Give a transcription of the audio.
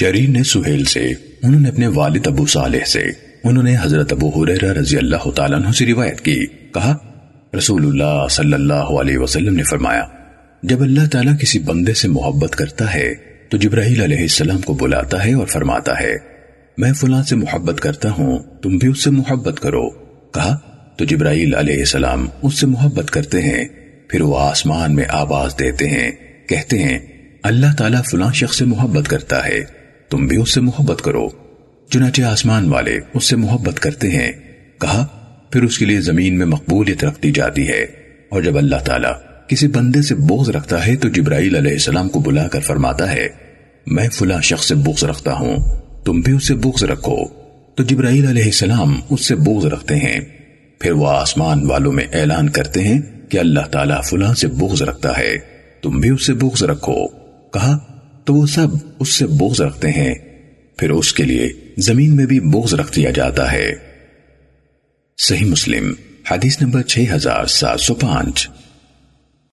جریر نے سہیل سے، انہوں نے اپنے والد ابو صالح سے، انہوں نے حضرت ابو حریرہ رضی اللہ تعالیٰ عنہ سے روایت کی۔ کہا، رسول اللہ صلی اللہ علیہ وسلم نے فرمایا، جب اللہ تعالیٰ کسی بندے سے محبت کرتا ہے، تو جبرائیل علیہ السلام کو بلاتا ہے اور فرماتا ہے، میں فلاں سے محبت کرتا ہوں، تم بھی اس سے محبت کرو۔ کہا، تو جبرائیل علیہ السلام اس سے محبت کرتے ہیں، پھر وہ آسمان میں آواز دیتے ہیں، کہتے ہیں، اللہ تعالیٰ فلاں شخص سے محبت کرتا ہے۔ تم بھی اس سے محبت کرو۔ چنانچہ آسمان والے اس سے محبت کرتے ہیں۔ کہا، پھر اس کے لیے زمین میں مقبولیت رکھ دی جاتی ہے۔ اور جب اللہ تعالیٰ کسی بندے سے بغض رکھتا ہے تو جبرائیل علیہ السلام کو بلا کر فرماتا ہے، میں فلاں شخص سے بغض رکھتا ہوں، تم بھی اس سے بغض رکھو۔ تو جبرائیل علیہ السلام اس سے بغض رکھتے ہیں۔ پھر وہ آسمان والوں میں اعلان کرتے ہیں کہ اللہ تعالیٰ فلاں سے بغض رکھتا ہے۔ تم بھی اس سے بغض رکھو۔ کہا تو وہ سب اس سے بغض رکھتے ہیں۔ پھر اس کے لیے زمین میں بھی بغض رکھ دیا جاتا ہے۔ صحیح مسلم، حدیث نمبر 6705